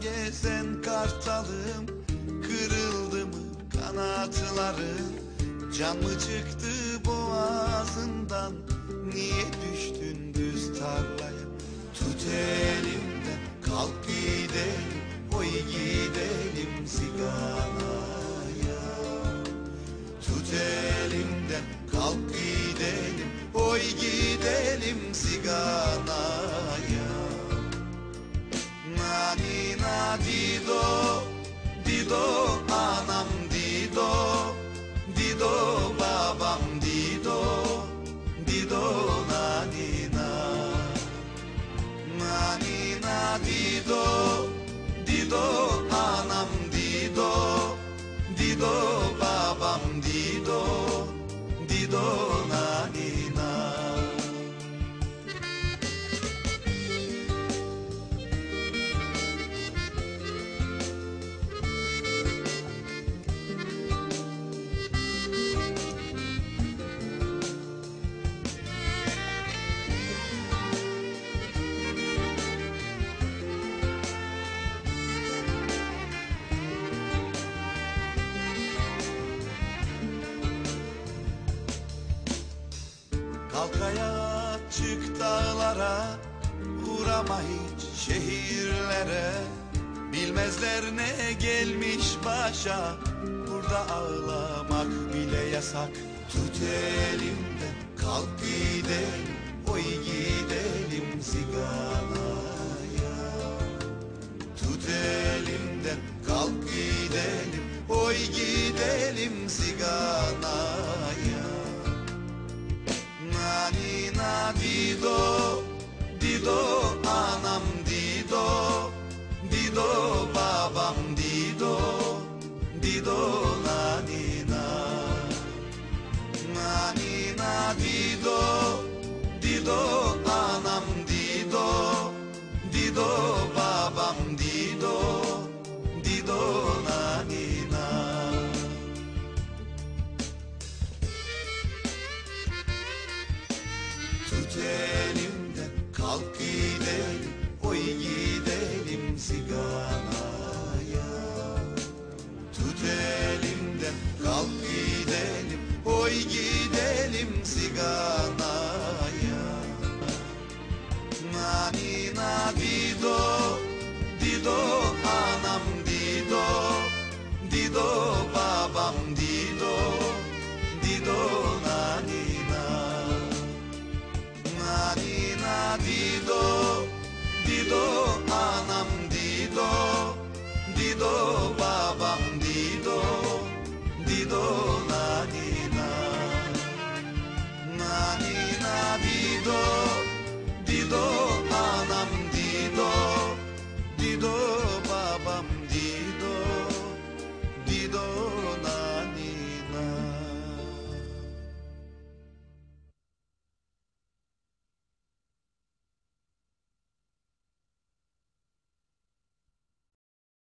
Gezen kartalım Kırıldı mı kanatların Can mı çıktı boğazından? Niye düştün düz tarlaya? Tut elimden kalk gidelim Oy gidelim ziganaya Tut elimden kalk gidelim Oy gidelim ziganaya Nani na dido Dido anam dido Dido babam dido Dido nani na Nani na dido Dido Kalk ayağa çık dağlara Uğrama hiç şehirlere. Bilmezler ne gelmiş başa Burada ağlamak bile yasak. Tut elimden kalk gidelim Oy gidelim ziganaya. Tut elimden kalk gidelim Oy gidelim ziganaya habido, dido. Tut elimden kalk gidelim Oy gidelim ziganaya Dido babam Dido Dido na ni na. Na ni na Dido.